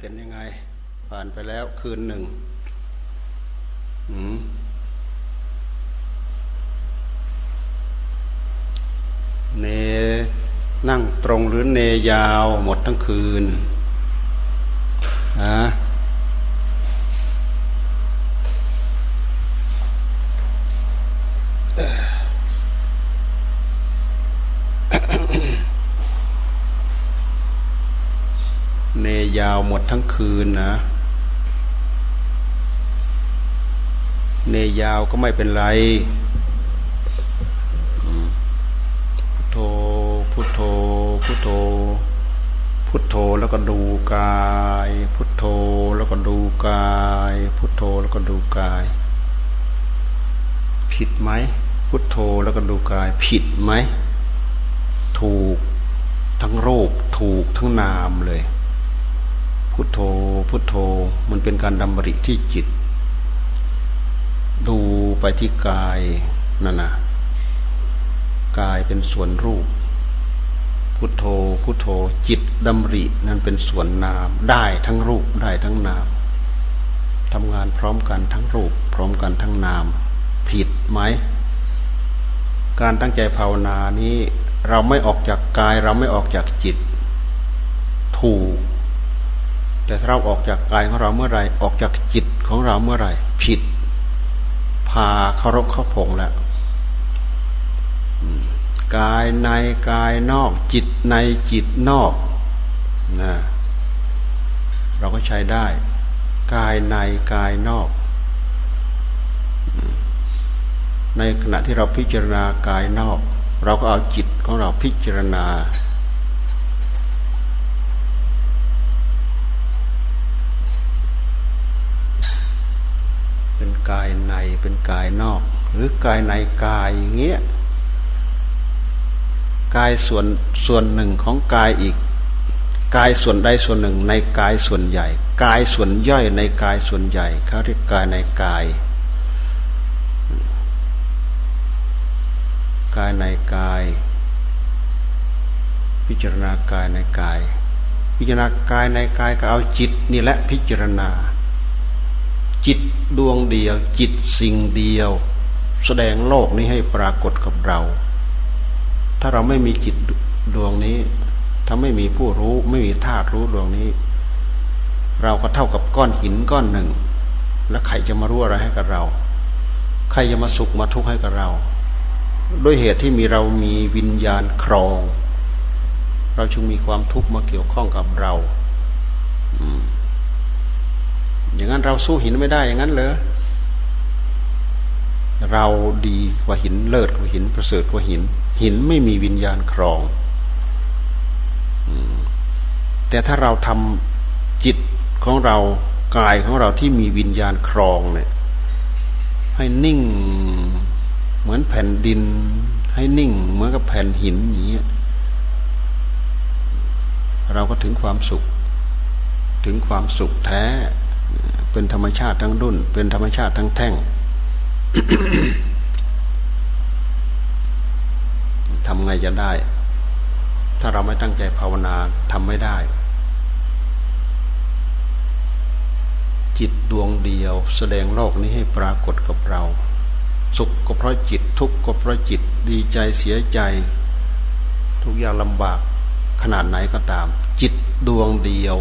เป็นยังไง ผ่านไปแล้วคืนหนึ่งเนนั่งตรงหรือเนยาวหมดทั้งคืนฮะเนยาวหมดทั้งคืนนะ เนยาวก็ไม่เป็นไร พุทโธ พุทโธ พุทโธ พุทโธแล้วก็ดูกาย พุทโธแล้วก็ดูกาย พุทโธแล้วก็ดูกาย ผิดไหม พุทโธแล้วก็ดูกาย ผิดไหม ถูกทั้งรูปถูกทั้งนามเลย พุทโธ พุทโธ มันเป็นการดำริที่จิต ดูไปที่กายนั่นนะกายเป็นส่วนรูป พุทโธ พุทโธ จิตดำรินั่นเป็นส่วนนาม ได้ทั้งรูปได้ทั้งนามทำงานพร้อมกันทั้งรูป พร้อมกันทั้งนาม ผิดไหม การตั้งใจภาวนานี้ เราไม่ออกจากกายเราไม่ออกจากจิต ถูก แต่เราออกจากกายของเราเมื่อไรออกจากจิตของเราเมื่อไรผิด พาเคารพเข้าพงแล้วกายในกายนอก จิตในจิตนอกนะเราก็ใช้ได้ กายในกายนอก ในขณะที่เราพิจารณากายนอก เราก็เอาจิตของเราพิจารณา เป็นกายในเป็นกายนอก หรือกายในกายอย่างเงี้ยกายส่วนส่วนหนึ่งของกายอีก กายส่วนใดส่วนหนึ่งในกายส่วนใหญ่ กายส่วนย่อยในกายส่วนใหญ่เขาเรียกกายในกาย กายในกาย พิจารณากายในกาย พิจารณากายในกายก็เอาจิตนี่แหละพิจารณา จิตดวงเดียว จิตสิ่งเดียว แสดงโลกนี้ให้ปรากฏกับเรา ถ้าเราไม่มีจิตดวงนี้ ถ้าไม่มีผู้รู้ไม่มีธาตุรู้ดวงนี้ เราก็เท่ากับก้อนหินก้อนหนึ่ง แล้วใครจะมารู้อะไรให้กับเรา ใครจะมาสุขมาทุกข์ให้กับเรา ด้วยเหตุที่มีเรามีวิญญาณครอง เราจึงมีความทุกข์มาเกี่ยวข้องกับเรา อืม อย่างนั้นเราสู้หินไม่ได้อย่างนั้นเลยเราดีกว่าหินเลิศกว่าหินประเสริฐกว่าหิน หินไม่มีวิญญาณครองแต่ถ้าเราทำจิตของเรากายของเราที่มีวิญญาณครองเนี่ยให้นิ่งเหมือนแผ่นดิน ให้นิ่งเหมือนกับแผ่นหินอย่างเงี้ยเราก็ถึงความสุข ถึงความสุขแท้ เป็นธรรมชาติทั้งดุนเป็นธรรมชาติทั้งแท่งทำไงจะได้ ถ้าเราไม่ตั้งใจภาวนาทำไม่ได้ จิตดวงเดียว แสดงโลกนี้ให้ปรากฏกับเรา สุขก็เพราะจิต ทุกข์ก็เพราะจิต ดีใจเสียใจ ทุกอย่างลำบากขนาดไหนก็ตาม จิตดวงเดียว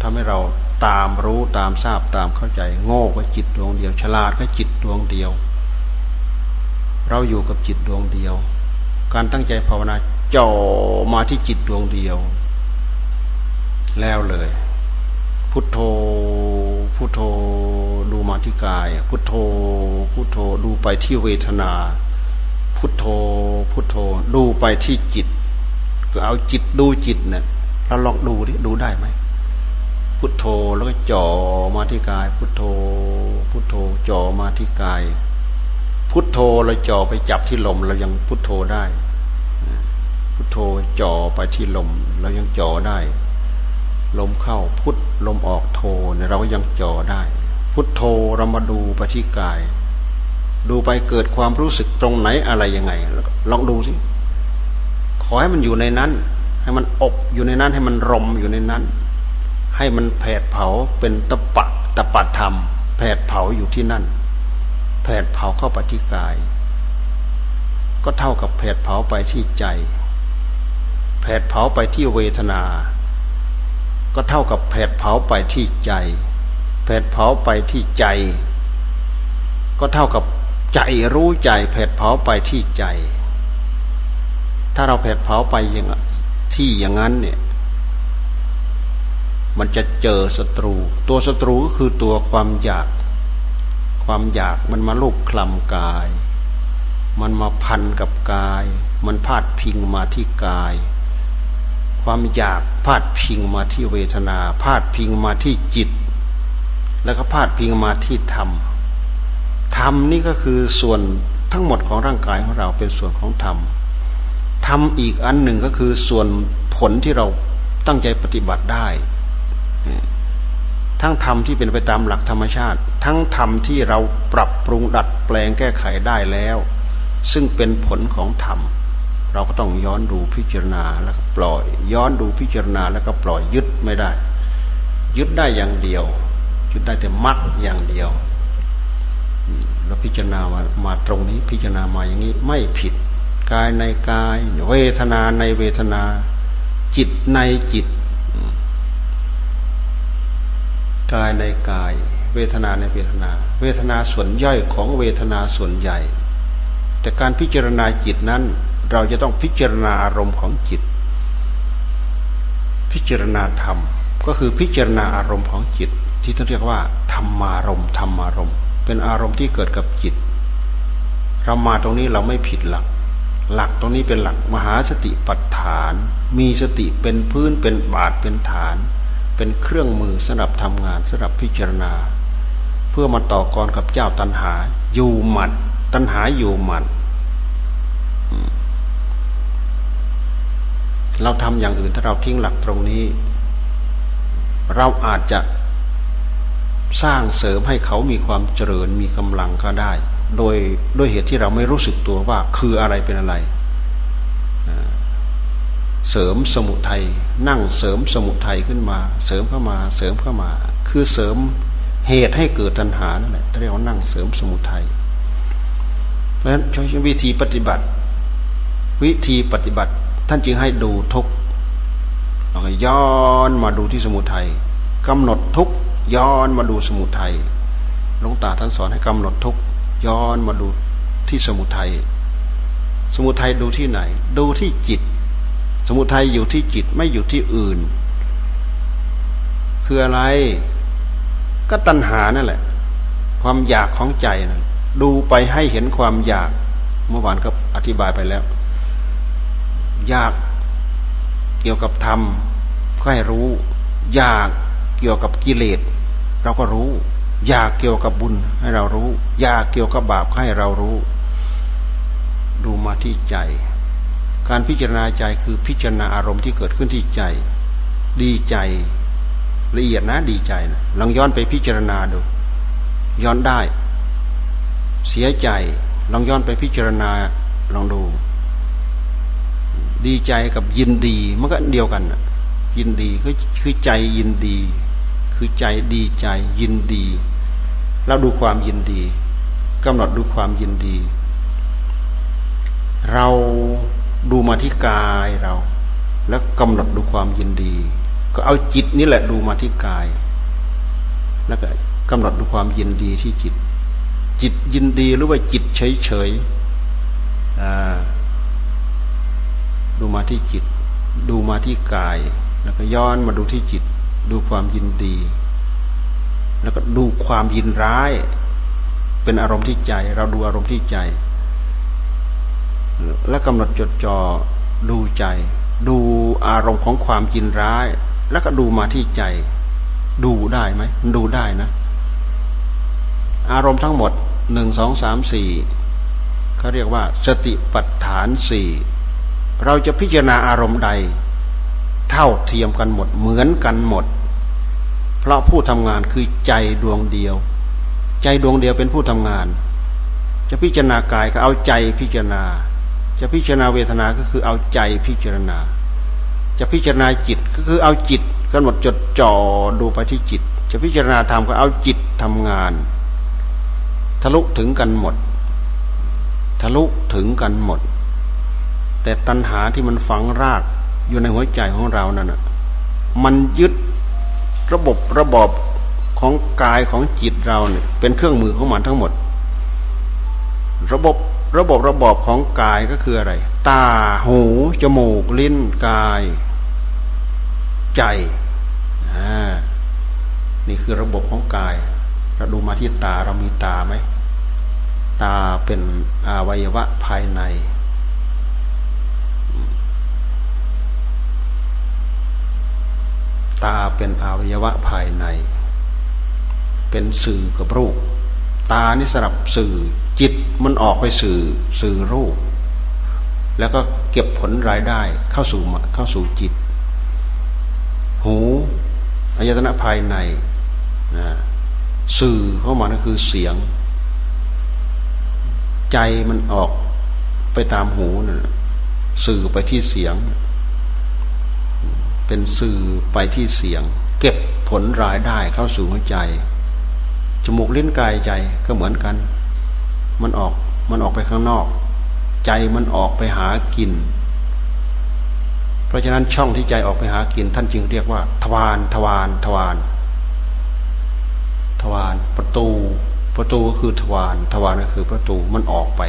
ทำให้เรา ตามรู้ตามทราบตามเข้าใจ โง่ก็จิตดวงเดียว ฉลาดก็จิตดวงเดียว เราอยู่กับจิตดวงเดียว การตั้งใจภาวนาจ่อมาที่จิตดวงเดียว แล้วเลย พุทโธพุทโธดูมาที่กาย พุทโธพุทโธดูไปที่เวทนา พุทโธพุทโธดูไปที่จิต ก็เอาจิตดูจิตเนี่ยเราลองดูดิดูได้ไหม พุทโธแล้วก็จ่อมาที่กาย พุทโธ พุทโธจ่อมาที่กาย พุทโธเราจ่อไปจับที่ลมเรายังพุทโธได้ พุทโธจ่อไปที่ลมเรายังจ่อได้ ลมเข้าพุทลมออกโธเนี่ยเราก็ยังจ่อได้ พุทโธเรามาดูไปที่กาย ดูไปเกิดความรู้สึกตรงไหนอะไรยังไง ลองดูสิขอให้มันอยู่ในนั้น ให้มันอบอยู่ในนั้นให้มันรมอยู่ในนั้น ให้มันแผดเผาเป็นตะปะตะปะธรรม แผดเผาอยู่ที่นั่น แผดเผาเข้าไปที่กาย ก็เท่ากับแผดเผาไปที่ใจ แผดเผาไปที่เวทนา ก็เท่ากับแผดเผาไปที่ใจ แผดเผาไปที่ใจ ก็เท่ากับใจรู้ใจแผดเผาไปที่ใจ ถ้าเราแผดเผาไปอย่างที่อย่างนั้นเนี่ย มันจะเจอศัตรู ตัวศัตรูก็คือตัวความอยาก ความอยากมันมาลูบคลำกาย มันมาพันกับกาย มันพาดพิงมาที่กาย ความอยากพาดพิงมาที่เวทนา พาดพิงมาที่จิต แล้วก็พาดพิงมาที่ธรรมธรรมนี่ก็คือส่วนทั้งหมดของร่างกายของเราเป็นส่วนของธรรมธรรมอีกอันหนึ่งก็คือส่วนผลที่เราตั้งใจปฏิบัติได้ ทั้งธรรมที่เป็นไปตามหลักธรรมชาติ ทั้งธรรมที่เราปรับปรุงดัดแปลงแก้ไขได้แล้ว ซึ่งเป็นผลของธรรม เราก็ต้องย้อนดูพิจารณาแล้วก็ปล่อย ย้อนดูพิจารณาแล้วก็ปล่อยยึดไม่ได้ ยึดได้อย่างเดียว ยึดได้แต่มักอย่างเดียว เราพิจารณามามาตรงนี้พิจารณามาอย่างนี้ไม่ผิดกายในกาย เวทนาในเวทนา จิตในจิต กายในกาย เวทนาในเวทนา เวทนาส่วนย่อยของเวทนาส่วนใหญ่ แต่การพิจารณาจิตนั้น เราจะต้องพิจารณาอารมณ์ของจิต พิจารณาธรรมก็คือพิจารณาอารมณ์ของจิต ที่ท่านเรียกว่าธรรมารมณ์ธรรมารมณ์ เป็นอารมณ์ที่เกิดกับจิต เรามาตรงนี้เราไม่ผิดหลัก หลักตรงนี้เป็นหลักมหาสติปัฏฐาน มีสติเป็นพื้นเป็นบาทเป็นฐาน เป็นเครื่องมือสำหรับทำงานสำหรับพิจารณา เพื่อมาต่อกรกับเจ้าตันหา อยู่หมัดตันหาอยู่หมัดเราทำอย่างอื่นถ้าเราทิ้งหลักตรงนี้ เราอาจจะสร้างเสริมให้เขามีความเจริญมีกำลังก็ได้ โดยด้วยเหตุที่เราไม่รู้สึกตัวว่าคืออะไรเป็นอะไร เสริมสมุทัยนั่งเสริมสมุทัยขึ้นมา เสริมเข้ามาเสริมเข้ามา คือเสริมเหตุให้เกิดตัณหานั่นแหละเรียกว่านั่งเสริมสมุทัยเพราะฉะนั้นใช้วิธีปฏิบัติ วิธีปฏิบัติ ท่านจึงให้ดูทุกเราก็ย้อนมาดูที่สมุทัยกำหนดทุกย้อนมาดูสมุทัยหลวงตาท่านสอนให้กำหนดทุกย้อนมาดูที่สมุทัยสมุทัยดูที่ไหน ดูที่จิต สมุทัยอยู่ที่จิตไม่อยู่ที่อื่น คืออะไร ก็ตัณหานั่นแหละ ความอยากของใจนะดูไปให้เห็นความอยาก เมื่อวานก็อธิบายไปแล้ว อยากเกี่ยวกับธรรมก็ให้รู้ อยากเกี่ยวกับกิเลสเราก็รู้ อยากเกี่ยวกับบุญให้เรารู้ อยากเกี่ยวกับบาปให้เรารู้ ดูมาที่ใจ การพิจารณาใจคือพิจารณาอารมณ์ที่เกิดขึ้นที่ใจ ดีใจละเอียดนะดีใจนะลองย้อนไปพิจารณาดู ย้อนได้ เสียใจลองย้อนไปพิจารณาลองดู ดีใจกับยินดีมันก็เดียวกันนะยินดีคือคือใจยินดี คือใจดีใจยินดี เราดูความยินดีกำหนดดูความยินดี เรา ดูมาที่กายเรา แล้วกำหนดดูความยินดี ก็เอาจิตนี่แหละดูมาที่กาย แล้วก็กำหนดดูความยินดีที่จิต จิตยินดีหรือว่าจิตเฉยเฉยดูมาที่จิต ดูมาที่กาย แล้วก็ย้อนมาดูที่จิต ดูความยินดี แล้วก็ดูความยินร้าย เป็นอารมณ์ที่ใจ เราดูอารมณ์ที่ใจ และกำหนดจดจ่อดูใจ ดูอารมณ์ของความยินร้าย แล้วก็ดูมาที่ใจ ดูได้ไหมมันดูได้นะ อารมณ์ทั้งหมดหนึ่งสองสามสี่เขาเรียกว่า สติปัฏฐานสี่เราจะพิจารณาอารมณ์ใด เท่าเทียมกันหมดเหมือนกันหมด เพราะผู้ทำงานคือใจดวงเดียว ใจดวงเดียวเป็นผู้ทำงาน จะพิจารณากายก็เอาใจพิจารณา จะพิจารณาเวทนาก็คือเอาใจพิจารณา จะพิจารณาจิตก็คือเอาจิตกำหนดจดจ่อดูไปที่จิต จะพิจารณาธรรมก็เอาจิตทำงาน ทะลุถึงกันหมด ทะลุถึงกันหมด แต่ตัณหาที่มันฝังรากอยู่ในหัวใจของเรานั่นมันยึดระบบระบอบของกายของจิตเราเนี่ยเป็นเครื่องมือของมันทั้งหมด ระบบระบบระบอบของกายก็คืออะไร ตาหูจมูกลิ้นกาย ใจอ่านี่คือระบบของกาย เราดูมาที่ตาเรามีตาไหม ตาเป็นอวัยวะภายใน ตาเป็นอวัยวะภายใน เป็นสื่อกับรูป ตานี่สำหรับสื่อ จิตมันออกไปสื่อสื่อรูป แล้วก็เก็บผลรายได้เข้าสู่เข้าสู่จิต หูอายตนะภายในนะสื่อเข้ามานั่นคือเสียง ใจมันออกไปตามหูนะสื่อไปที่เสียง เป็นสื่อไปที่เสียง เก็บผลรายได้เข้าสู่หัวใจจมูกลิ้นกายใจก็เหมือนกัน มันออก มันออกไปข้างนอก ใจมันออกไปหากิน เพราะฉะนั้นช่องที่ใจออกไปหากิน ท่านจึงเรียกว่า ทวารทวารทวารทวารประตู ประตูก็คือทวารทวารก็คือประตูมันออกไป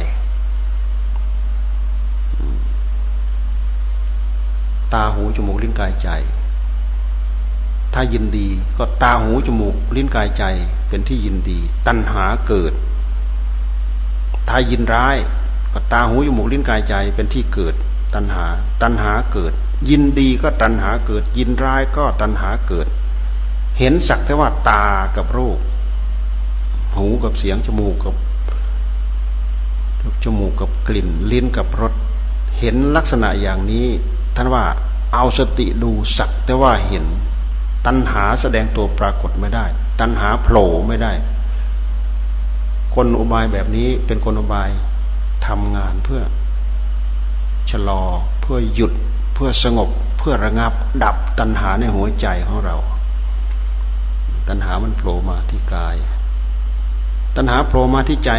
ตาหูจมูกลิ้นกายใจ ถ้ายินดีก็ตาหูจมูกลิ้นกายใจเป็นที่ยินดี ตัณหาเกิดายินร้าย ก็ตาหูจมูกลิ้นกายใจเป็นที่เกิด ตัณหา ตัณหาเกิด ยินดีก็ตัณหาเกิด ยินร้ายก็ตัณหาเกิด เห็นสักแต่ว่าตากับรูป หูกับเสียงจมูกกับจมูกกับกลิ่น ลิ้นกับรสเห็นลักษณะอย่างนี้ ท่านว่าเอาสติดูสักแต่ว่าเห็น ตัณหาแสดงตัวปรากฏไม่ได้ ตัณหาโผล่ไม่ได้ คนอุบายแบบนี้เป็นคนอุบายทำงานเพื่อชะลอเพื่อหยุดเพื่อสงบ เพื่อระงับดับตัณหาในหัวใจของเรา ตัณหามันโผล่มาที่กาย ตัณหาโผล่มาที่ใจ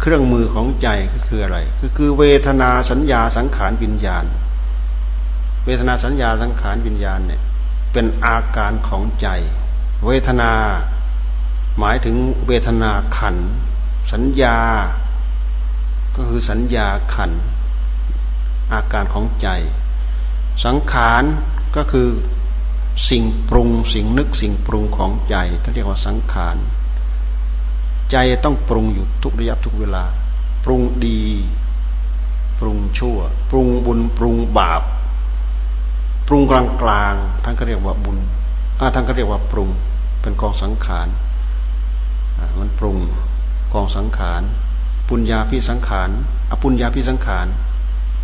เครื่องมือของใจก็คืออะไร ก็คือเวทนาสัญญาสังขารวิญญาณ เวทนาสัญญาสังขารวิญญาณเนี่ยเป็นอาการของใจ เวทนา หมายถึงเวทนาขัน สัญญา ก็คือสัญญาขัน อาการของใจ สังขารก็คือสิ่งปรุงสิ่งนึกสิ่งปรุงของใจท่านเรียกว่าสังขาร ใจต้องปรุงอยู่ทุกระยะทุกเวลา ปรุงดี ปรุงชั่ว ปรุงบุญปรุงบาป ปรุงกลางกลางท่านก็เรียกว่าบุญท่านก็เรียกว่าปรุงเป็นกองสังขาร มันปรุงกองสังขาร ปุญญาพิสังขารอปุญญาพิสังขาร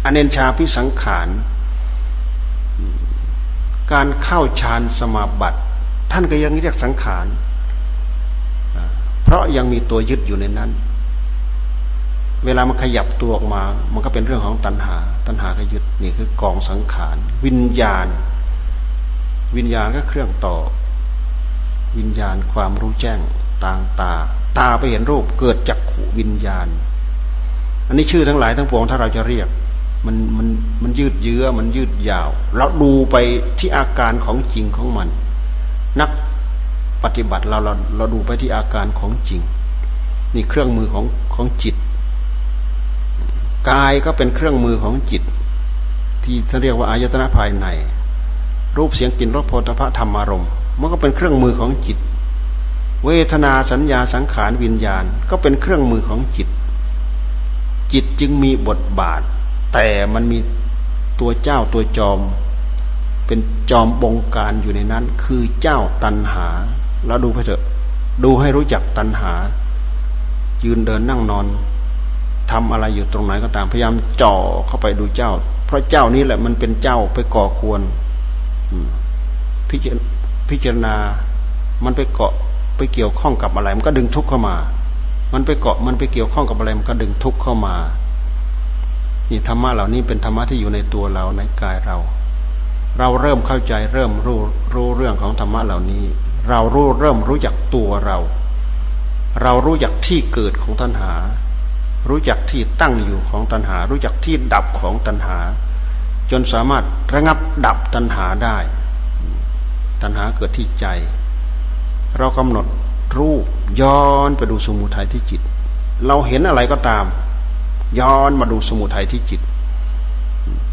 อเนนชาพิสังขาร การเข้าฌานสมาบัติ ท่านก็ยังเรียกสังขาร เพราะยังมีตัวยึดอยู่ในนั้น เวลามันขยับตัวออกมา มันก็เป็นเรื่องของตัณหา ตัณหาก็ยึดนี่คือกองสังขาร วิญญาณ วิญญาณก็เครื่องต่อ วิญญาณความรู้แจ้ง ต่างตา ตาไปเห็นรูปเกิดจากขวิญญาณ อันนี้ชื่อทั้งหลายทั้งปวงถ้าเราจะเรียก มันมันมันยืดเยื้อมันยืดยาว เราดูไปที่อาการของจริงของมัน นักปฏิบัติเราเราเราดูไปที่อาการของจริง นี่เครื่องมือของของจิต กายก็เป็นเครื่องมือของจิต ที่เขาเรียกว่าอายตนะภายใน รูปเสียงกลิ่นรสโผฏฐะธรรมารมณ์มันก็เป็นเครื่องมือของจิต เวทนาสัญญาสังขารวิญญาณ ก็เป็นเครื่องมือของจิต จิตจึงมีบทบาท แต่มันมีตัวเจ้าตัวจอม เป็นจอมบงการอยู่ในนั้น คือเจ้าตันหา แล้วดูไปเถอะ ดูให้รู้จักตันหา ยืนเดินนั่งนอนทำอะไรอยู่ตรงไหนก็ตามพยายามจ่อเข้าไปดูเจ้า เพราะเจ้านี้แหละมันเป็นเจ้าไปก่อกวนพิจารณา มันไปเกาะ ไปเกี่ยวข้องกับอะไร มันก็ดึงทุกข์เข้ามา มันไปเกาะมันไปเกี่ยวข้องกับอะไร มันก็ดึงทุกข์เข้ามา นี่ธรรมะเหล่านี้เป็นธรรมะที่อยู่ในตัวเราในกายเรา เราเริ่มเข้าใจเริ่มรู้รู้เรื่องของธรรมะเหล่านี้ เรารู้เริ่มรู้จักตัวเรา เรารู้จักที่เกิดของตัณหา รู้จักที่ตั้งอยู่ของตัณหา รู้จักที่ดับของตัณหา จนสามารถระงับดับตัณหาได้ ตัณหาเกิดที่ใจ เรากำหนดรูปย้อนไปดูสมุทัยที่จิต เราเห็นอะไรก็ตาม ย้อนมาดูสมุทัยที่จิต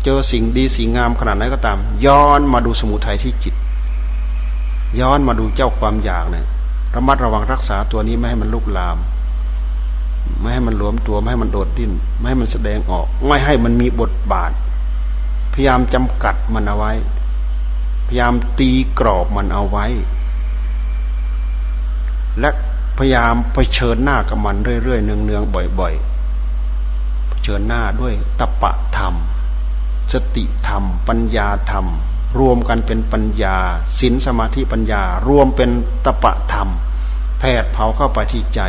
เจอสิ่งดีสิ่งงามขนาดไหนก็ตาม ย้อนมาดูสมุทัยที่จิต ย้อนมาดูเจ้าความอยากเนี่ยระมัดระวังรักษาตัวนี้ไม่ให้มันลุกลาม ไม่ให้มันหลวมตัวไม่ให้มันโดดดิ้นไม่ให้มันแสดงออก ไม่ให้มันมีบทบาท พยายามจำกัดมันเอาไว้ พยายามตีกรอบมันเอาไว้ และพยายามเผชิญหน้ากับมันเรื่อยๆเนืองๆบ่อยๆเผชิญหน้าด้วยตปะธรรม สติธรรม ปัญญาธรรม รวมกันเป็นปัญญาศีลสมาธิปัญญา รวมเป็นตปะธรรม แผดเผาเข้าไปที่ใจ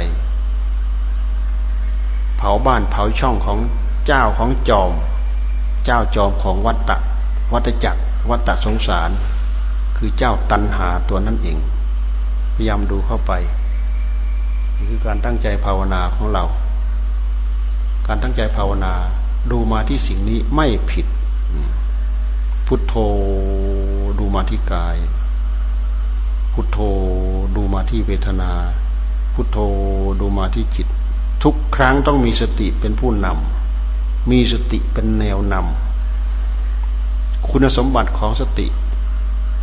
เผาบ้านเผาช่องของเจ้าของจอม เจ้าจอมของวัตตะวัตจักรวัตตะสงสาร คือเจ้าตันหาตัวนั่นเอง พยายามดูเข้าไปนี่คือการตั้งใจภาวนาของเรา การตั้งใจภาวนาดูมาที่สิ่งนี้ไม่ผิด พุทโธดูมาที่กาย พุทโธดูมาที่เวทนา พุทโธดูมาที่จิต ทุกครั้งต้องมีสติเป็นผู้นำมีสติเป็นแนวนำคุณสมบัติของสติ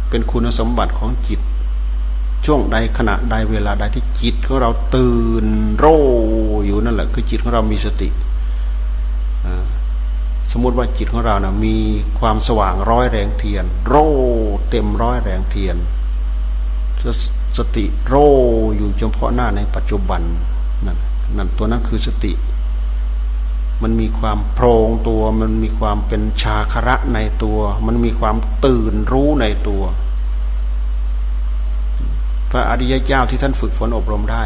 เป็นคุณสมบัติของจิต ช่วงใดขณะใดเวลาใดที่จิตของเราตื่นโรอยู่นั่นแหละ คือจิตของเรามีสติสมมติว่าจิตของเรานะมีความสว่างร้อยแรงเทียน โรเต็มร้อยแรงเทียน สติโรอยู่เฉพาะหน้าในปัจจุบันนั่นนั่นตัวนั้นคือสติ มันมีความโพรงตัว มันมีความเป็นชาคระในตัว มันมีความตื่นรู้ในตัว พระอริยเจ้าที่ท่านฝึกฝนอบรมได้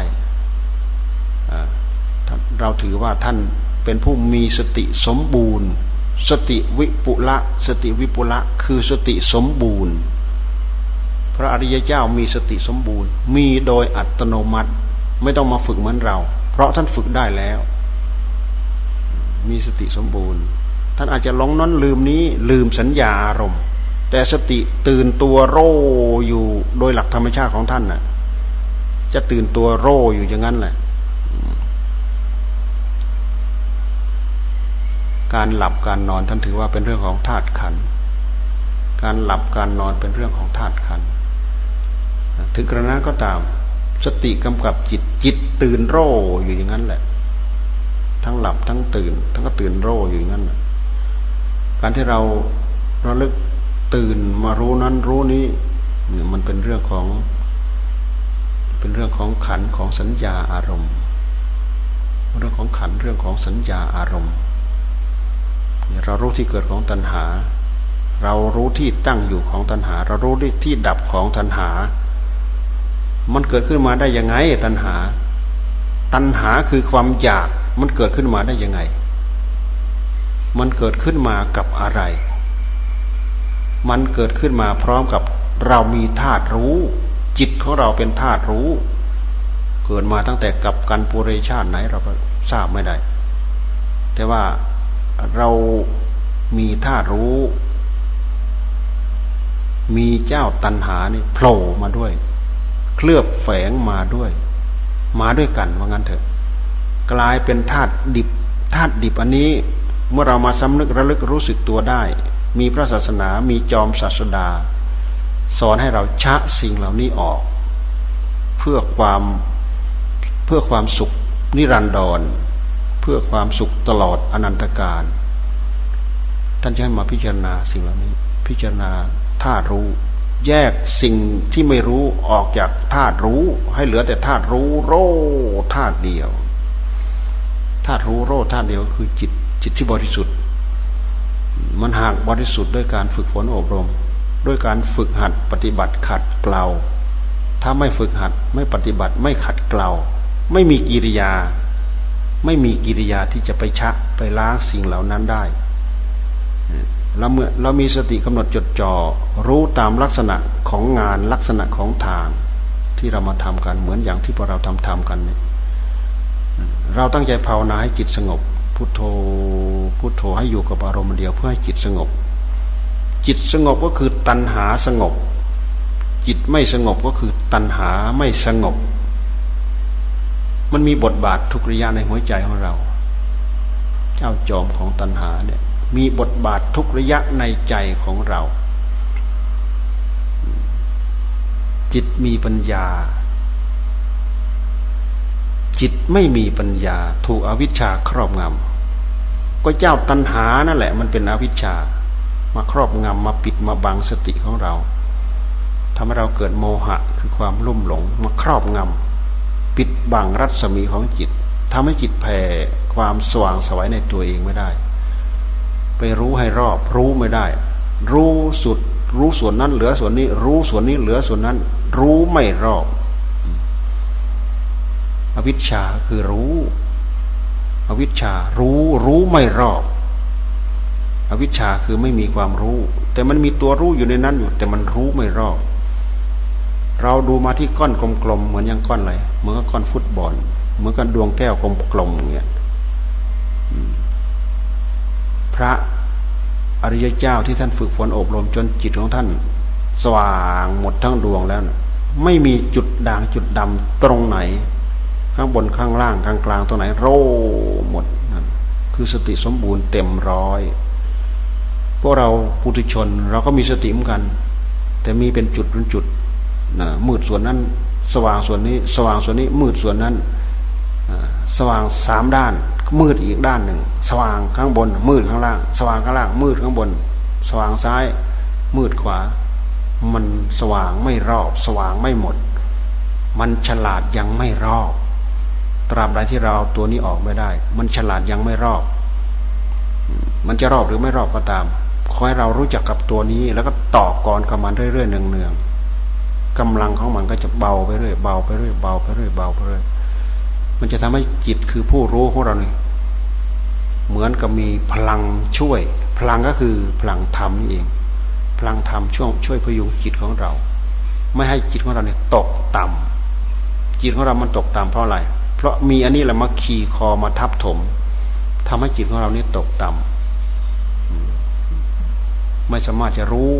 เราถือว่าท่านเป็นผู้มีสติสมบูรณ์ สติวิปุละสติวิปุละคือสติสมบูรณ์ พระอริยเจ้ามีสติสมบูรณ์ มีโดยอัตโนมัติไม่ต้องมาฝึกเหมือนเรา เพราะท่านฝึกได้แล้ว มีสติสมบูรณ์ ท่านอาจจะหลงนั้นลืมนี้ลืมสัญญาอารมณ์ แต่สติตื่นตัวโรอยู่โดยหลักธรรมชาติของท่านน่ะ จะตื่นตัวโรอยู่อย่างนั้นแหละ การหลับการนอนท่านถือว่าเป็นเรื่องของธาตุขัน การหลับการนอนเป็นเรื่องของธาตุขัน ถึงกระนั้นก็ตาม สติกำกับจิตจิตตื่นโร่อยู่อย่างนั้นแหละ ทั้งหลับทั้งตื่น ทั้งก็ตื่นโร่อยู่อย่างนั้น การที่เราระลึก ตื่นมารู้นั้นรู้นี้เนี่ยมันเป็นเรื่องของ เป็นเรื่องของขันของสัญญาอารมณ์ เรื่องของขันเรื่องของสัญญาอารมณ์เรารู้ที่เกิดของตัณหา เรารู้ที่ตั้งอยู่ของตัณหา เรารู้ที่ดับของตัณหา มันเกิดขึ้นมาได้ยังไง ตัณหา ตัณหาคือความอยากมันเกิดขึ้นมาได้ยังไง มันเกิดขึ้นมากับอะไร มันเกิดขึ้นมาพร้อมกับเรามีธาตุรู้ จิตของเราเป็นธาตุรู้ เกิดมาตั้งแต่กับกันปุเรชาติไหนเราก็ทราบไม่ได้ แต่ว่าเรามีท่ารู้ มีเจ้าตันหานี่โผล่มาด้วย เคลือบแฝงมาด้วย มาด้วยกันว่างั้นเถอะ กลายเป็นธาตุดิบธาตุดิบอันนี้ เมื่อเรามาสำนึกระลึกรู้สึกตัวได้ มีพระศาสนามีจอมศาสดา สอนให้เราชะสิ่งเหล่านี้ออก เพื่อความเพื่อความสุขนิรันดร เพื่อความสุขตลอดอนันตการ ท่านจะให้มาพิจารณาสิ่งเหล่านี้ พิจารณาธาตุรู้ แยกสิ่งที่ไม่รู้ออกจากธาตุรู้ ให้เหลือแต่ธาตุรู้โรธาตุเดียวธาตุรู้โรธาตุเดียวคือจิตจิตที่บริสุทธิ์ มันหากบริสุทธิ์ด้วยการฝึกฝนอบรม ด้วยการฝึกหัดปฏิบัติขัดเกลาถ้าไม่ฝึกหัดไม่ปฏิบัติไม่ขัดเกลาไม่มีกิริยา ไม่มีกิริยาที่จะไปชะไปล้างสิ่งเหล่านั้นได้เราเมื่อเรามีสติกำหนดจดจ่อรู้ตามลักษณะของงานลักษณะของทางที่เรามาทำกันเหมือนอย่างที่พวกเราทำทำกันเนี่ยเราตั้งใจภาวนาให้จิตสงบ พุทโธพุทโธให้อยู่กับอารมณ์เดียวเพื่อให้จิตสงบ จิตสงบก็คือตัณหาสงบ จิตไม่สงบก็คือตัณหาไม่สงบ มันมีบทบาททุกระยะในหัวใจของเรา เจ้าจอมของตัณหาเนี่ยมีบทบาททุกระยะในใจของเรา จิตมีปัญญา จิตไม่มีปัญญา ถูกอวิชชาครอบงำก็เจ้าตัณหานั่นแหละ มันเป็นอวิชชา มาครอบงำมาปิดมาบังสติของเราทำให้เราเกิดโมหะคือความลุ่มหลงมาครอบงำปิดบังรัศมีของจิตทำให้จิตแผ่ความสว่างสวัยในตัวเองไม่ได้ ไปรู้ให้รอบรู้ไม่ได้ รู้สุด รู้ส่วนนั้นเหลือส่วนนี้ รู้ส่วนนี้เหลือส่วนนั้น รู้ไม่รอบ อวิชชาคือรู้ อวิชชารู้รู้ไม่รอบ อวิชชาคือไม่มีความรู้ แต่มันมีตัวรู้อยู่ในนั้นอยู่ แต่มันรู้ไม่รอบ เราดูมาที่ก้อนกลมๆเหมือนอย่างก้อนอะไรเหมือนกับก้อนฟุตบอล เหมือนกับดวงแก้วกลมๆอย่างเงี้ยพระอริยเจ้าที่ท่านฝึกฝนอบรมจนจิตของท่าน สว่างหมดทั้งดวงแล้วนะไม่มีจุดด่างจุดดำตรงไหน ข้างบนข้างล่างข้างกลางตรงไหนโรหมดนั่นคือสติสมบูรณ์เต็มร้อยพวกเราปุถุชนเราก็มีสติเหมือนกัน แต่มีเป็นจุดเป็นจุดนะมืดส่วนนั้น สว่างส่วนนี้ สว่างส่วนนี้มืดส่วนนั้นสว่างสามด้าน มืดอีกด้านหนึ่ง สว่างข้างบน มืดข้างล่าง สว่างข้างล่าง มืดข้างบน สว่างซ้าย มืดขวา มันสว่างไม่รอบ สว่างไม่หมด มันฉลาดยังไม่รอบ ตราบใดที่เราเอาตัวนี้ออกไม่ได้ มันฉลาดยังไม่รอบ มันจะรอบหรือไม่รอบก็ตามขอให้เรารู้จักกับตัวนี้ แล้วก็ต่อกรกับมันเรื่อยๆเนืองๆกำลังของมันก็จะเบาไปเรื่อยเบาไปเรื่อยเบาไปเรื่อยเบาไปเรื่อยมันจะทำให้จิตคือผู้รู้ของเราเนี่ยเหมือนกับมีพลังช่วย พลังก็คือพลังธรรมนี่เอง พลังธรรมช่วยช่วยพยุงจิตของเรา ไม่ให้จิตของเราเนี่ยตกต่ำจิตของเรามันตกต่ำเพราะอะไร ราะมีอันนี้แหละมาขี่คอมาทับถมทำให้จิตของเรานี่ตกต่ำไม่สามารถจะรู้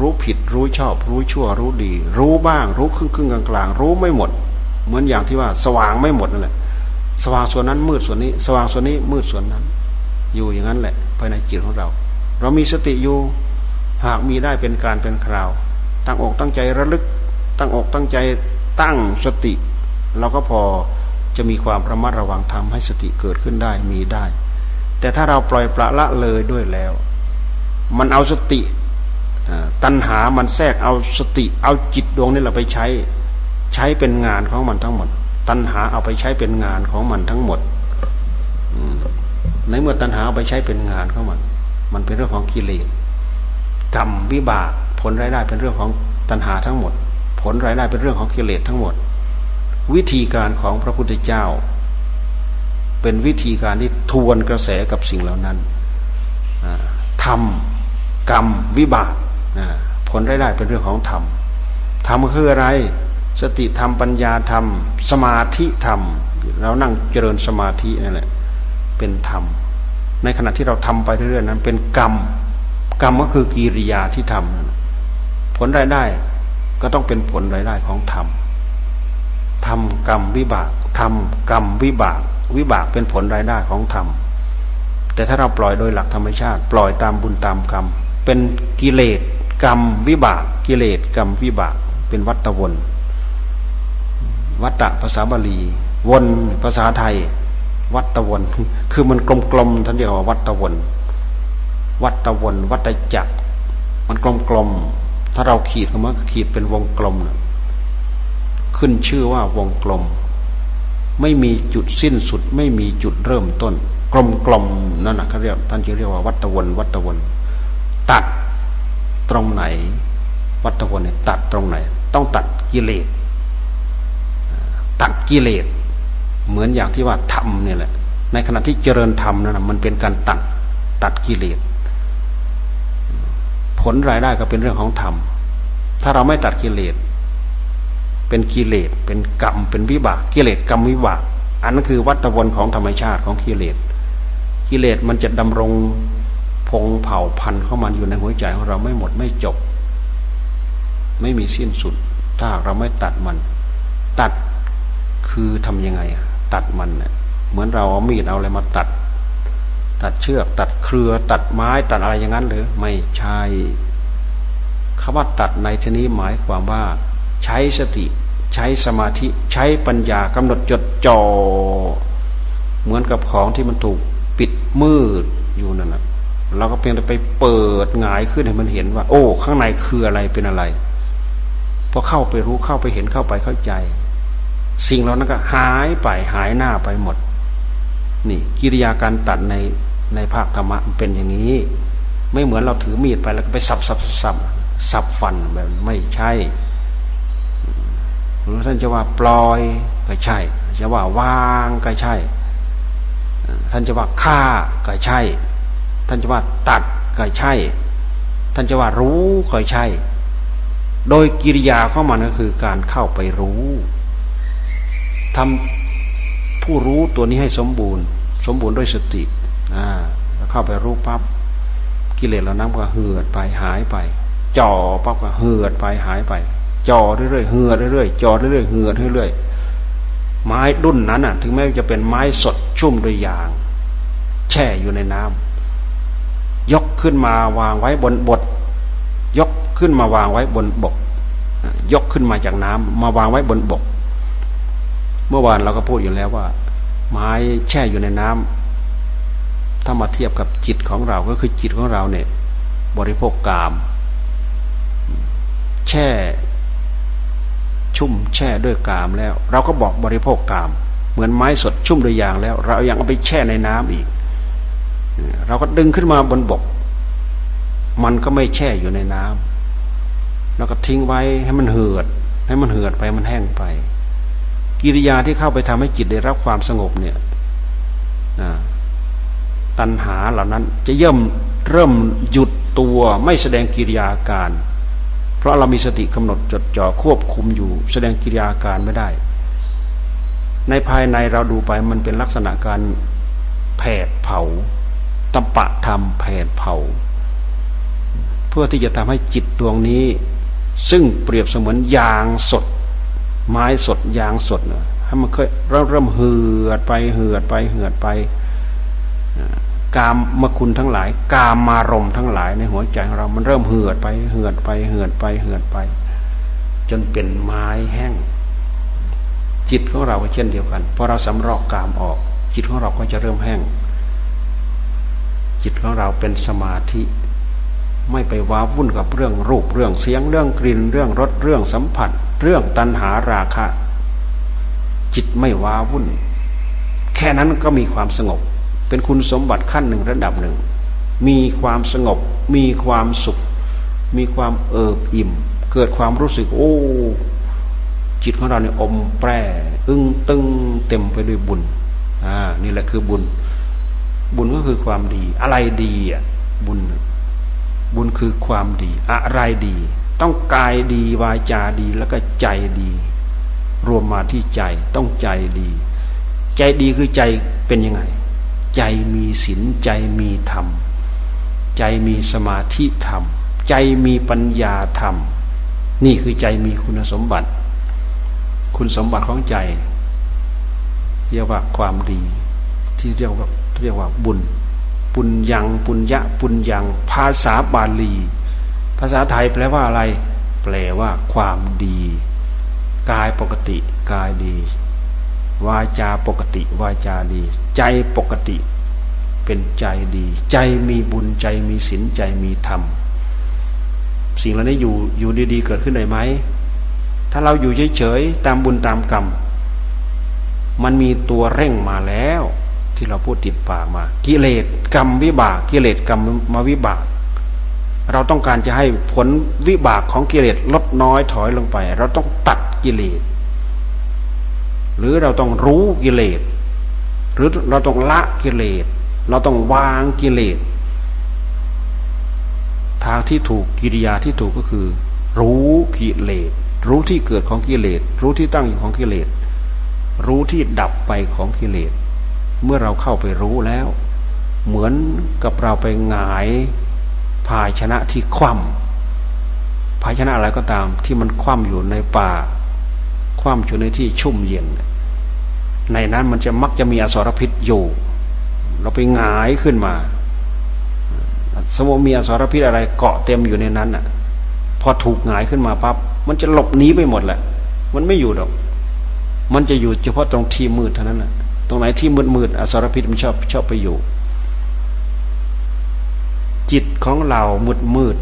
รู้ผิด รู้ชอบ รู้ชั่ว รู้ดี รู้บ้าง รู้ครึ่งครึ่งกลางกลางรู้ไม่หมด เหมือนอย่างที่ว่า สว่างไม่หมดนั่นแหละสว่างส่วนนั้นมืดส่วนนี้ สว่างส่วนนี้มืดส่วนนั้น อยู่อย่างนั้นแหละภายในจิตของเรา เรามีสติอยู่หากมีได้เป็นการเป็นคราว ตั้งอกตั้งใจระลึก ตั้งอกตั้งใจตั้งสติ เราก็พอ จะมีความระมัดระวังทำให้สติเกิดขึ้นได้มีได้ แต่ถ้าเราปล่อยปละละเลยด้วยแล้ว มันเอาสติตัณหามันแทรกเอาสติเอาจิตดวงนี้เราไปใช้ใช้เป็นงานของมันทั้งหมด ตัณหาเอาไปใช้เป็นงานของมันทั้งหมดในเมื่อตัณหาเอาไปใช้เป็นงานของมัน มันเป็นเรื่องของกิเลสกรรมวิบากผลรายได้เป็นเรื่องของตัณหาทั้งหมด ผลรายได้เป็นเรื่องของกิเลสทั้งหมด วิธีการของพระพุทธเจ้า เป็นวิธีการที่ทวนกระแสกับสิ่งเหล่านั้นทำกรรมวิบากผลรายได้เป็นเรื่องของธรรมธรรมคืออะไร สติธรรมปัญญาธรรม สมาธิธรรม เรานั่งเจริญสมาธินั่นแหละเป็นธรรม ในขณะที่เราทำไปเรื่อยๆนั้น เป็นกรรม กรรมก็คือกิริยาที่ทำผลรายได้ก็ต้องเป็นผลรายได้ของธรรม ทำกรรมวิบากทำกรรมวิบาก วิบากเป็นผลรายได้ของธรรมแต่ถ้าเราปล่อยโดยหลักธรรมชาติ ปล่อยตามบุญตามกรรม เป็นกิเลสกรรมวิบาก กิเลสกรรมวิบาก เป็นวัตวน วัตตะภาษาบาลี วนภาษาไทย วัตวน คือมันกลมๆท่านเรียกว่าวัตวน วัตวน วัตจักรมันกลมๆถ้าเราขีดมันก็ขีดเป็นวงกลม ขึ้นชื่อว่าวงกลม ไม่มีจุดสิ้นสุด ไม่มีจุดเริ่มต้น กลมๆนั่นนะเขาเรียกท่านจะเรียกว่าวัตวนวัตวน ตัดตรงไหน วัตวนเนี่ยตัดตรงไหน ต้องตัดกิเลสตัดกิเลสเหมือนอย่างที่ว่าทำเนี่ยแหละ ในขณะที่เจริญธรรมนั่นมันเป็นการตัดตัดกิเลสผลรายได้ก็เป็นเรื่องของธรรม ถ้าเราไม่ตัดกิเลส เป็นกิเลสเป็นกรรมเป็นวิบากกิเลสกรรมวิบาก อันนั้นคือวัฏวนของธรรมชาติของกิเลสกิเลสมันจะดำรงพงเผ่าพันธุ์เข้ามาอยู่ในหัวใจของเราไม่หมดไม่จบ ไม่มีสิ้นสุด ถ้าเราไม่ตัดมัน ตัดคือทํำยังไง ตัดมันเนี่ยเหมือนเราเอามีดเอาอะไรมาตัด ตัดเชือก ตัดเครือตัดไม้ตัดอะไรอย่างนั้นหรือไม่ใช่คำว่าตัดในที่นี้หมายความว่า ใช้สติ ใช้สมาธิใช้ปัญญากำหนดจดจ่อเหมือนกับของที่มันถูกปิดมืดอยู่นั่นแหละเราก็เพียงแต่ไปเปิดหงายขึ้นให้มันเห็นว่า โอ้ ข้างในคืออะไรเป็นอะไรพอเข้าไปรู้เข้าไปเห็นเข้าไปเข้าใจ สิ่งเหล่านั้นก็หายไปหายหน้าไปหมด นี่กิริยาการตัดในในภาคธรรมะมันเป็นอย่างนี้ ไม่เหมือนเราถือมีดไปแล้วก็ไปสับสับสับสับฟันแบบไม่ใช่ ท่านจะว่าปล่อยก็ใช่ จะว่าวางก็ใช่ ท่านจะว่าฆ่าก็ใช่ ท่านจะว่าตัดก็ใช่ ท่านจะว่ารู้ก็ใช่ โดยกิริยาเข้ามันก็คือการเข้าไปรู้ทำผู้รู้ตัวนี้ให้สมบูรณ์ สมบูรณ์ด้วยสติอ่าแล้วเข้าไปรู้ปั๊บกิเลสเรานั้นก็เหือดไปหายไป จ่อปั๊บก็เหือดไปหายไป จ่อเรื่อยๆเหือเรื่อยๆจ่อเรื่อยๆเหือเรื่อยๆไม้ดุ้นนั้นอะ ถึงแม้จะเป็นไม้สดชุ่มด้วยยาง แช่อยู่ในน้ำยกขึ้นมาวางไว้บนบท ยกขึ้นมาวางไว้บนบก ยกขึ้นมาจากน้ำมาวางไว้บนบก เมื่อวานเราก็พูดอยู่แล้วว่า ไม้แช่อยู่ในน้ำถ้ามาเทียบกับจิตของเราก็คือจิตของเราเนี่ย บริโภคกาม แช่ ชุ่มแช่ด้วยกามแล้ว เราก็บอกบริโภคกาม เหมือนไม้สดชุ่มด้วยยางแล้ว เรายังเอาไปแช่ในน้ำอีก เราก็ดึงขึ้นมาบนบก มันก็ไม่แช่อยู่ในน้ำเราก็ทิ้งไว้ให้มันเหือด ให้มันเหือดไปมันแห้งไป กิริยาที่เข้าไปทำให้จิตได้รับความสงบเนี่ยตัณหาเหล่านั้นจะเยิ่มเริ่มหยุดตัวไม่แสดงกิริยาการ เพราะเรามีสติกำหนดจดจ่อควบคุมอยู่แสดงกิริยาการไม่ได้ ในภายในเราดูไปมันเป็นลักษณะการแผดเผาตปะธรรมแผดเผา เพื่อที่จะทำให้จิตดวงนี้ ซึ่งเปรียบเสมือนยางสด ไม้สดยางสดให้มันเคยเริ่มเริ่มเหือดไปเหือดไปเหือดไป กามมคุณทั้งหลาย กามมารมทั้งหลายในหัวใจของเรา มันเริ่มเหือดไป เหือดไป เหือดไป เหือดไป จนเป็นไม้แห้ง จิตของเราก็เช่นเดียวกันพอเราสำรอกกามออก จิตของเราก็จะเริ่มแห้ง จิตของเราเป็นสมาธิ ไม่ไปว้าวุ่นกับเรื่องรูปเรื่องเสียงเรื่องกลิ่นเรื่องรสเรื่องสัมผัส เรื่องตัณหาราคะ จิตไม่ว้าวุ่น แค่นั้นก็มีความสงบ เป็นคุณสมบัติขั้นหนึ่งระดับหนึ่ง มีความสงบ มีความสุข มีความเอิบอิ่ม เกิดความรู้สึก โอ้ จิตของเราเนี่ยอมแปรอึ้งตึงเต็มไปด้วยบุญอ่านี่แหละคือบุญ บุญก็คือความดี อะไรดีอะบุญ บุญคือความดี อะไรดี ต้องกายดีวาจาดีแล้วก็ใจดี รวมมาที่ใจต้องใจดี ใจดีคือใจเป็นยังไง ใจมีศีลใจมีธรรม ใจมีสมาธิธรรม ใจมีปัญญาธรรม นี่คือใจมีคุณสมบัติ คุณสมบัติของใจ เรียกว่าความดี ที่เรียกว่าเรียกว่าบุญ ปุญญังปุญญะปุญญังภาษาบาลี ภาษาไทยแปลว่าอะไร แปลว่าความดี กายปกติกายดี วาจาปกติ วาจาดี ใจปกติ เป็นใจดี ใจมีบุญใจมีศีลใจมีธรรม สิ่งเหล่านี้อยู่อยู่ดีๆ เกิดขึ้นได้ไหม ถ้าเราอยู่เฉยๆตามบุญตามกรรม มันมีตัวเร่งมาแล้ว ที่เราพูดติดปากมา กิเลสกรรมวิบาก กิเลสกรรมมาวิบากเราต้องการจะให้ผลวิบากของกิเลสลดน้อยถอยลงไป เราต้องตัดกิเลส หรือเราต้องรู้กิเลส หรือเราต้องละกิเลส เราต้องวางกิเลส ทางที่ถูกกิริยาที่ถูกก็คือ รู้กิเลส รู้ที่เกิดของกิเลส รู้ที่ตั้งอยู่ของกิเลส รู้ที่ดับไปของกิเลส เมื่อเราเข้าไปรู้แล้ว เหมือนกับเราไปหงายภาชนะที่คว่ำภาชนะอะไรก็ตามที่มันคว่ำอยู่ในป่า คว่ำอยู่ในที่ชุ่มเย็น ในนั้นมันจะมักจะมีอสรพิษอยู่ เราไปหงายขึ้นมา สมมติมีอสรพิษอะไรเกาะเต็มอยู่ในนั้นอะ พอถูกหงายขึ้นมาปั๊บมันจะหลบหนีไปหมดแหละ มันไม่อยู่หรอก มันจะอยู่เฉพาะตรงที่มืดเท่านั้นแหละตรงไหนที่มืดมืดอสรพิษมันชอบชอบไปอยู่ จิตของเรามืดมืด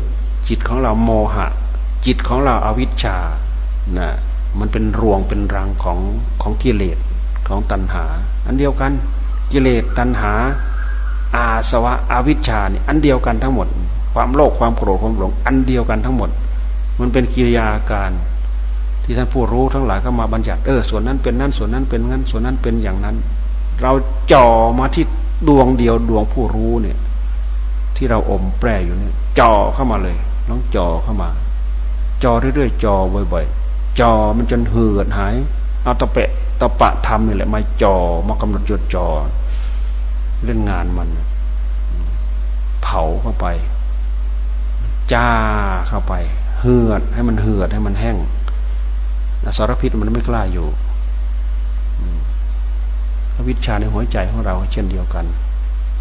จิตของเราโมหะ จิตของเราอาวิชชานะมันเป็นรวงเป็นรังของของกิเลส ของตัณหา อันเดียวกันกิเลสตัณหา อาสวะอวิชชาเนี่ยอันเดียวกันทั้งหมด ความโลภความโกรธความหลง อันเดียวกันทั้งหมด มันเป็นกิริยาการ ที่ท่านผู้รู้ทั้งหลายเข้ามาบัญญัติเออส่วนนั้นเป็นนั้นส่วนนั้นเป็นงั้นส่วนนั้นเป็นอย่างนั้น เราจ่อมาที่ดวงเดียวดวงผู้รู้เนี่ย ที่เราอมแปรอยู่เนี่ยจ่อเข้ามาเลยน้องจ่อเข้ามาจ่อเรื่อยๆจ่อบ่อยๆจ่อมันจนเหือดหาย เอาตะเปะ ตะปะทำนี่แหละมาจ่อมากำหนดจดจ่อเล่นงานมัน เผาเข้าไป จ้าเข้าไป เหือด ให้มันเหือดให้มันแห้งอสรพิษมันไม่กล้าอยู่วิชาในหัวใจของเราเช่นเดียวกัน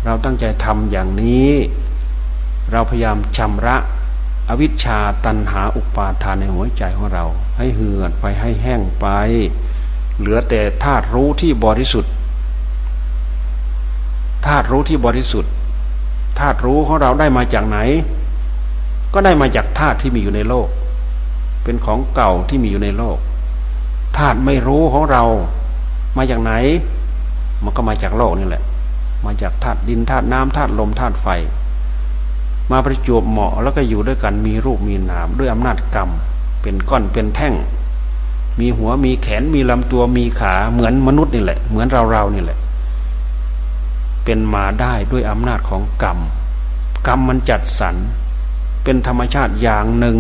เราตั้งใจทำอย่างนี้ เราพยายามชำระ อวิชชาตันหาอุปาทานในหัวใจของเรา ให้เหือดไปให้แห้งไป เหลือแต่ธาตุรู้ที่บริสุทธิ์ธาตุรู้ที่บริสุทธิ์ธาตุรู้ของเราได้มาจากไหน ก็ได้มาจากธาตุที่มีอยู่ในโลก เป็นของเก่าที่มีอยู่ในโลกธาตุไม่รู้ของเรา มาจากไหน มันก็มาจากโลกนี่แหละ มาจากธาตุดินธาตุน้ำธาตุลมธาตุไฟ มาประจวบเหมาะแล้วก็อยู่ด้วยกันมีรูปมีนามด้วยอำนาจกรรม เป็นก้อนเป็นแท่ง มีหัวมีแขนมีลำตัวมีขาเหมือนมนุษย์นี่แหละ เหมือนเราเรานี่แหละ เป็นมาได้ด้วยอำนาจของกรรม กรรมมันจัดสรรเป็นธรรมชาติอย่างหนึ่ง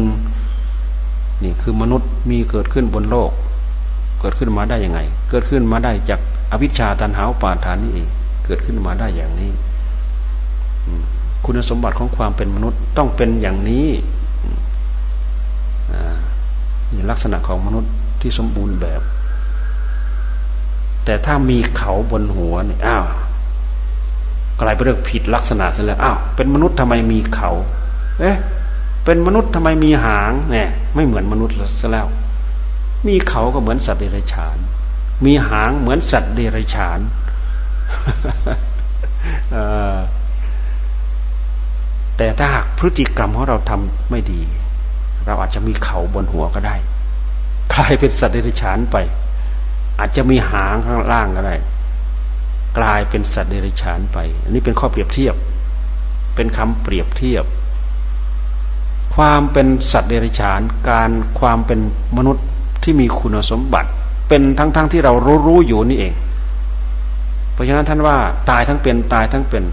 นี่คือมนุษย์มีเกิดขึ้นบนโลก เกิดขึ้นมาได้ยังไง เกิดขึ้นมาได้จากอวิชชาตันหาวปาทานนี่เองเกิดขึ้นมาได้อย่างนี้ คุณสมบัติของความเป็นมนุษย์ต้องเป็นอย่างนี้นี่ลักษณะของมนุษย์ ที่สมบูรณ์แบบ แต่ถ้ามีเขาบนหัวเนี่ยอ้าวกลายเป็นเรื่องผิดลักษณะซะแล้วอ้าวเป็นมนุษย์ทำไมมีเขา เอ๊ะเป็นมนุษย์ทำไมมีหางเนี่ยไม่เหมือนมนุษย์ซะแล้ว มีเขาก็เหมือนสัตว์เดรัจฉาน มีหางเหมือนสัตว์เดรัจฉานแต่ถ้าหากพฤติกรรมของเราทำไม่ดี เราอาจจะมีเขาบนหัวก็ได้ ลายเป็นสัตว์เดรัจฉานไป อาจจะมีหางข้างล่างก็ได้กลายเป็นสัตว์เดรัจฉานไป อันนี้เป็นข้อเปรียบเทียบ เป็นคำเปรียบเทียบ ความเป็นสัตว์เดรัจฉาน การความเป็นมนุษย์ที่มีคุณสมบัติ เป็นทั้งๆทที่เรารู้รู้อยู่นี่เอง เพราะฉะนั้นท่านว่า ตายทั้งเป็นตายทั้งเป็น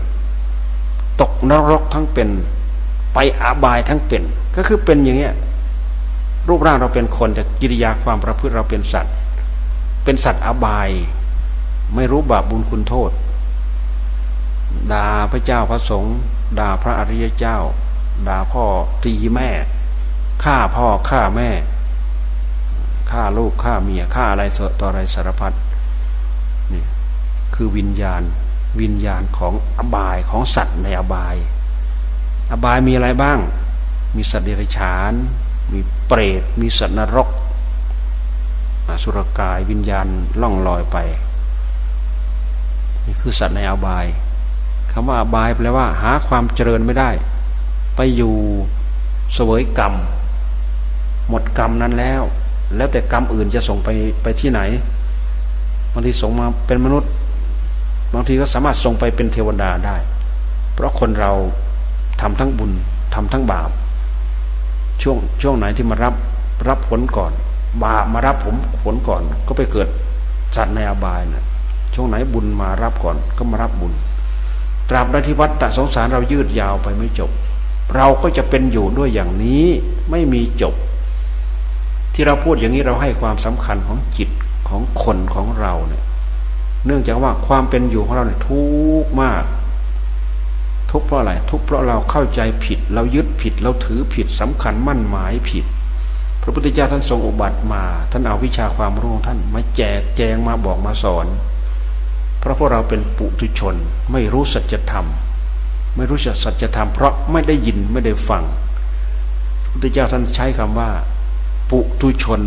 ตกนรกทั้งเป็น ไปอาบายทั้งเป็น ก็คือเป็นอย่างเงี้ย รูปร่างเราเป็นคนแต่กิริยาความประพฤติเราเป็นสัตว์ เป็นสัตว์อบาย ไม่รู้บาปบุญคุณโทษด่าพระเจ้าพระสงฆ์ด่าพระอริยเจ้าด่าพ่อตีแม่ฆ่าพ่อฆ่าแม่ฆ่าลูกฆ่าเมียฆ่าอะไรต่ออะไรสารพัดนี่คือวิญญาณวิญญาณของอบายของสัตว์ในอบาย อบายมีอะไรบ้าง มีสัตว์เดรัจฉาน มีเปรต มีสัตว์นรกสุรกายวิญญาณล่องลอยไป นี่คือสัตว์ในอบายคำว่าอบายแปลว่า หาความเจริญไม่ได้ ไปอยู่เสวยกรรม หมดกรรมนั้นแล้ว แล้วแต่กรรมอื่นจะส่งไปไปที่ไหนบางทีส่งมาเป็นมนุษย์ บางทีก็สามารถส่งไปเป็นเทวดาได้ เพราะคนเราทำทั้งบุญทำทั้งบาป ช่วงช่วงไหนที่มารับรับผลก่อนบามารับผมผลก่อน ก็ไปเกิดสัตว์ในอบายนะช่วงไหนบุญมารับก่อน ก็มารับบุญ ตราบใดที่วัฏฏะสงสารเรายืดยาวไปไม่จบ เราก็จะเป็นอยู่ด้วยอย่างนี้ไม่มีจบ ที่เราพูดอย่างนี้เราให้ความสำคัญของจิตของคนของเราเนี่ย เนื่องจากว่าความเป็นอยู่ของเราเนี่ยทุกข์มาก ทุกข์เพราะอะไร ทุกข์เพราะเราเข้าใจผิด เรายึดผิด เราถือผิดสำคัญมั่นหมายผิด พระพุทธเจ้าท่านทรงอุบัติมา ท่านเอาวิชาความรู้ท่านมาแจกแจงมาบอกมาสอน เพราะพวกเราเป็นปุถุชน ไม่รู้สัจธรรม ไม่รู้จักสัจธรรมเพราะไม่ได้ยินไม่ได้ฟัง พระพุทธเจ้าท่านใช้คำว่า ปุถุชน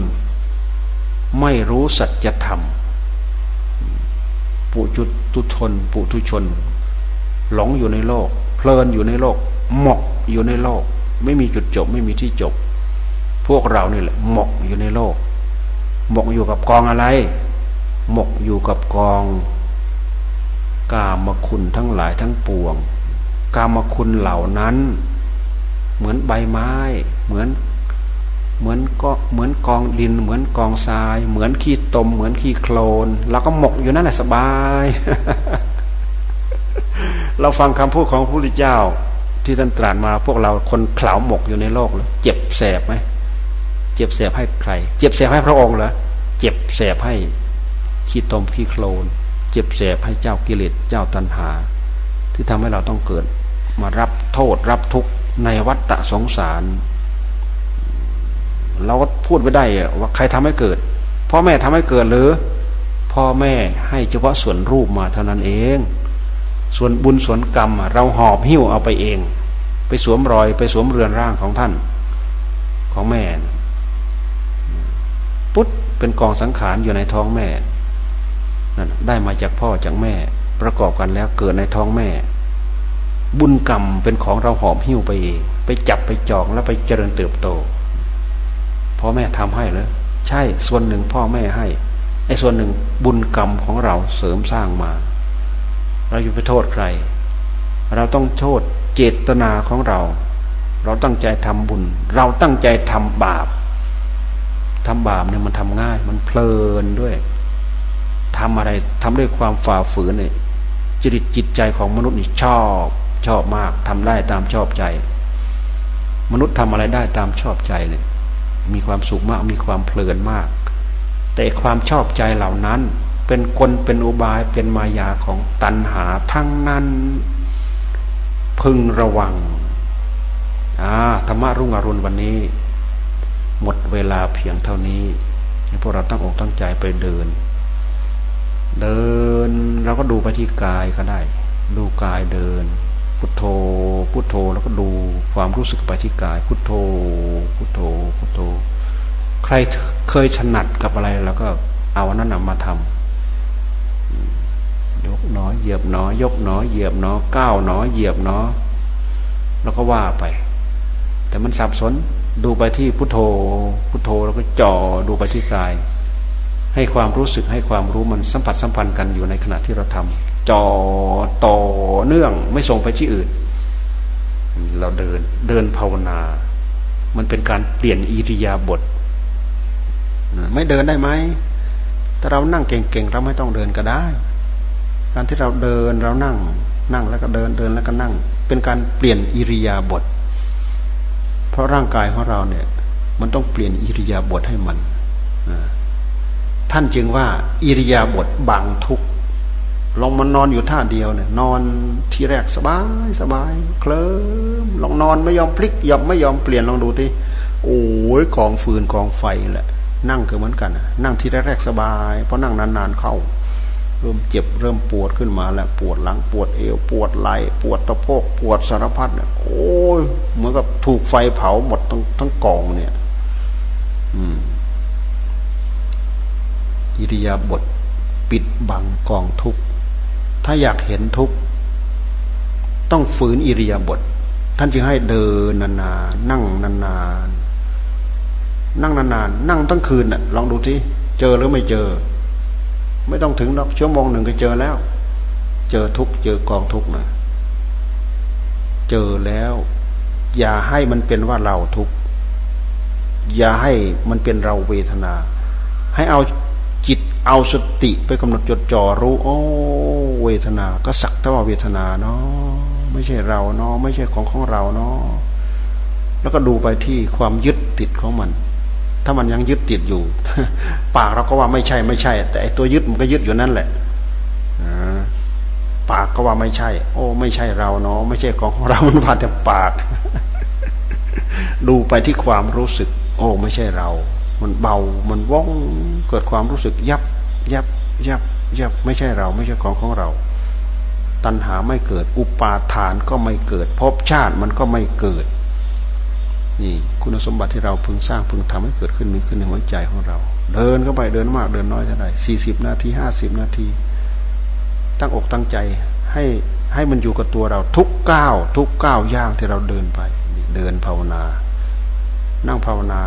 ไม่รู้สัจธรรมปุจุตุชน ปุถุชน หลงอยู่ในโลก เพลินอยู่ในโลก หมกอยู่ในโลก ไม่มีจุดจบ ไม่มีที่จบ พวกเรานี่แหละหมกอยู่ในโลก หมกอยู่กับกองอะไร หมกอยู่กับกอง กามคุณทั้งหลายทั้งปวงกรรมคุณเหล่านั้น เหมือนใบไม้ เหมือนเหมือนก็เหมือนกองดิน เหมือนกองทราย เหมือนขี้ตม เหมือนขี้โคลนเราก็หมกอยู่นั่นแหละสบาย เราฟังคำพูดของพระพุทธเจ้า ที่ท่านตรัสมาพวกเราคนเข่าหมกอยู่ในโลกเลยเจ็บแสบไหมเจ็บแสบให้ใคร เจ็บแสบให้พระองค์เหรอเจ็บแสบให้ขี้ตมขี้โคลน เจ็บแสบให้เจ้ากิเลสเจ้าตัณหา ที่ทำให้เราต้องเกิด มารับโทษรับทุกข์ในวัฏฏะสงสาร เราก็พูดไม่ได้ว่าใครทำให้เกิดพ่อแม่ทำให้เกิดหรือ พ่อแม่ให้เฉพาะส่วนรูปมาเท่านั้นเอง ส่วนบุญส่วนกรรม เราหอบหิ้วเอาไปเอง ไปสวมรอยไปสวมเรือนร่างของท่าน ของแม่ ปุ๊บเป็นกองสังขารอยู่ในท้องแม่นั่นได้มาจากพ่อจากแม่ ประกอบกันแล้วเกิดในท้องแม่ บุญกรรมเป็นของเราหอมหิ้วไปเอง ไปจับไปจองแล้วไปเจริญเติบโตพ่อแม่ทำให้เลยใช่ส่วนหนึ่งพ่อแม่ให้ไอ้ส่วนหนึ่งบุญกรรมของเราเสริมสร้างมา เราอยู่ไปโทษใคร เราต้องโทษเจตนาของเรา เราตั้งใจทำบุญ เราตั้งใจทำบาปทำบาปเนี่ยมันทำง่าย มันเพลินด้วยทำอะไรทำด้วยความฝ่าฝืนเนี่ยจริตจิตใจของมนุษย์นี่ชอบชอบมากทำได้ตามชอบใจ มนุษย์ทำอะไรได้ตามชอบใจเนี่ยมีความสุขมากมีความเพลินมาก แต่ความชอบใจเหล่านั้น เป็นคนเป็นอุบายเป็นมายาของตัณหาทั้งนั้น พึงระวังอ่าธรรมะรุ่งอรุณวันนี้ หมดเวลาเพียงเท่านี้พวกเราตั้งอกตั้งใจไปเดิน เดินเราก็ดูไปที่กายก็ได้ ดูกายเดิน พุทโธ พุทโธแล้วก็ดูความรู้สึกไปที่กาย พุทโธ พุทโธ พุทโธ ใครเคยถนัดกับอะไรแล้วก็เอานั้นมาทำ ยกหนอเหยียบหนอ ยกหนอ เหยียบหนอก้าวหนอ เหยียบหนอ แล้วก็ว่าไป แต่มันสับสนดูไปที่พุทโธ พุทโธแล้วก็จ่อดูไปที่กาย ให้ความรู้สึกให้ความรู้มันสัมผัสสัมพันธ์กันอยู่ในขณะที่เราทำจ่อต่อเนื่องไม่ส่งไปที่อื่น เราเดินเดินภาวนา มันเป็นการเปลี่ยนอิริยาบถไม่เดินได้ไหมถ้าเรานั่งเก่งๆเราไม่ต้องเดินก็ได้ การที่เราเดินเรานั่ง นั่งแล้วก็เดินเดินแล้วก็นั่ง เป็นการเปลี่ยนอิริยาบถเพราะร่างกายของเราเนี่ย มันต้องเปลี่ยนอิริยาบถให้มันท่านจึงว่า อิริยาบถบางทุกลองมันนอนอยู่ท่าเดียวเนี่ยนอนทีแรกสบายสบาย เคลิ้มลองนอนไม่ยอมพลิกยอมไม่ยอมเปลี่ยนลองดูที่โอ้ยกองฟืนกองไฟแหละ นั่งก็เหมือนกันนั่งทีแรกสบายเพอนั่งนานๆเข้า เริ่มเจ็บเริ่มปวดขึ้นมาแล้วปวดหลังปวดเอว ปวดไหล่ปวดตะโพกปวดสารพัดเนี่ยโอ้ยเหมือนกับถูกไฟเผาหมดทั้งทั้งกองเนี่ย อืมอิริยาบถปิดบังกองทุกข์ถ้าอยากเห็นทุกข์ต้องฝืนอิริยาบถท่านจึงให้เดินนานๆนั่งนานๆนั่งนานๆนั่งตั้งคืนน่ะลองดูที่เจอหรือไม่เจอ ไม่ต้องถึงหรอกชั่วโมงหนึ่งก็เจอแล้ว เจอทุกเจอกองทุกนะเจอแล้ว อย่าให้มันเป็นว่าเราทุกอย่าให้มันเป็นเราเวทนา ให้เอาจิตเอาสติไปกำหนดจดจ่อรู้ โอ้เวทนา ก็สักแต่ว่าเวทนาเนาะไม่ใช่เราเนาะไม่ใช่ของของเราเนาะแล้วก็ดูไปที่ความยึดติดของมัน ถ้ามันยังยึดติดอยู่ ปากเราก็ว่าไม่ใช่ไม่ใช่ แต่ไอตัวยึดมันก็ยึดอยู่นั่นแหละปากก็ว่าไม่ใช่ โอ้ ไม่ใช่เราเนาะไม่ใช่ของเรา มันผ่านแต่ปาก ดูไปที่ความรู้สึก โอ้ ไม่ใช่เรา มันเบา มันว่องเกิดความรู้สึก ยับ ยับ ยับ ยับ ไม่ใช่เรา ไม่ใช่ของของเรา ตัณหาไม่เกิด อุปาทานก็ไม่เกิดภพชาติมันก็ไม่เกิด นี่คุณสมบัติที่เราพึงสร้างพึงทำให้เกิดขึ้นมีขึ้นในหัวใจของเรา เดินเข้าไปเดินมากเดินน้อยเท่าไหร่สี่สิบนาทีห้าสิบนาที ตั้งอกตั้งใจให้ให้มันอยู่กับตัวเราทุกก้าวทุกก้าวย่างที่เราเดินไป เดินภาวนา นั่งภาวนา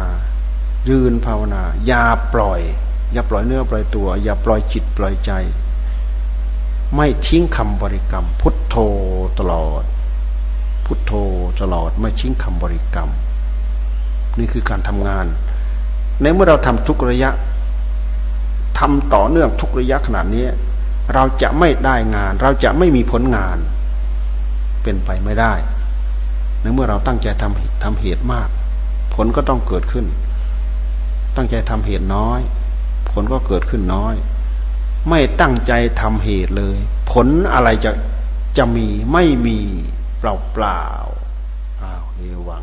ยืนภาวนา อย่าปล่อย อย่าปล่อยเนื้อปล่อยตัว อย่าปล่อยจิตปล่อยใจ ไม่ทิ้งคำบริกรรม พุทโธตลอด พุทโธตลอด ไม่ทิ้งคำบริกรรม นี่คือการทำงาน ในเมื่อเราทำทุกระยะทำต่อเนื่องทุกระยะขนาดนี้ เราจะไม่ได้งาน เราจะไม่มีผลงาน เป็นไปไม่ได้ ในเมื่อเราตั้งใจทำทำเหตุมาก ผลก็ต้องเกิดขึ้น ตั้งใจทำเหตุน้อย ผลก็เกิดขึ้นน้อย ไม่ตั้งใจทำเหตุเลย ผลอะไรจะจะมีไม่มีเปล่าเปล่าอ้าวเอวัง